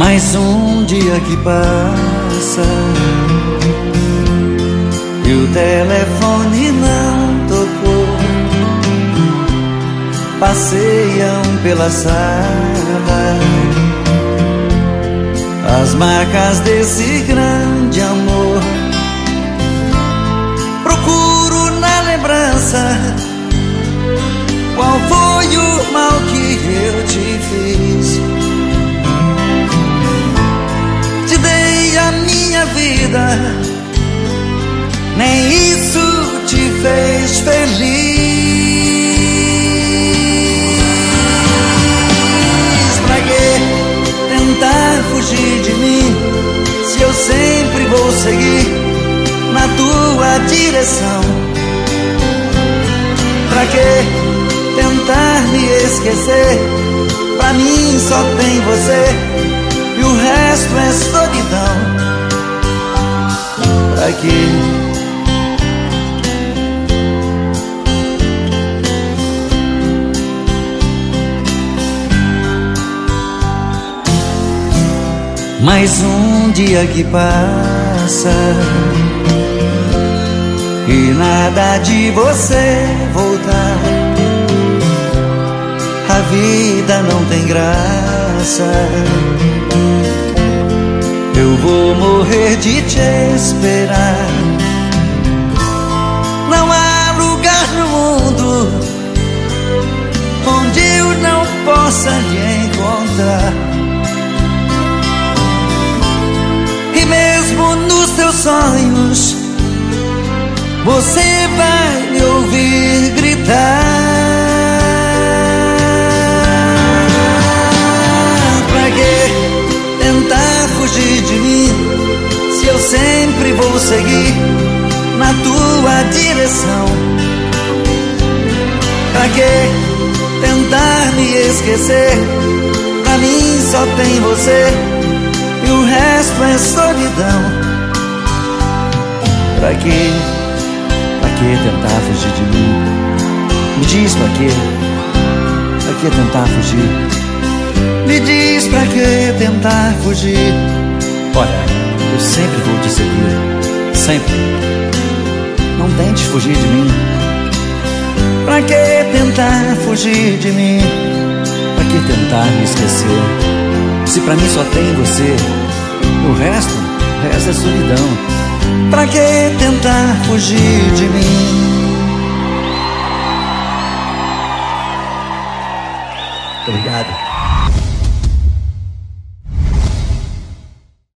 Mais um dia que passa e o telefone não tocou. Passeiam pela sala as marcas desse grande vida, nem isso te fez feliz. Pra que tentar fugir de mim se eu sempre vou seguir na tua direção? Pra que tentar me esquecer? Pra mim só tem você e o resto é Pra que Mais um dia que passa e nada de você voltar. A vida não tem graça. Eu vou morrer de te esperar. Não há lugar no mundo onde eu não possa lhe encontrar. E mesmo nos teus sonhos, você vai vou seguir na tua direção. Pra que tentar me esquecer? Pra mim só tem você e o resto é solidão. Pra que, pra que tentar fugir de mim? Me diz pra que, pra que tentar fugir? Me diz pra que tentar fugir? Olha, sempre vou te seguir, sempre. Não tente fugir de mim. Pra que tentar fugir de mim? Pra que tentar me esquecer? Se pra mim só tem você, o resto, o resto é solidão. Pra que tentar fugir de mim? Obrigado.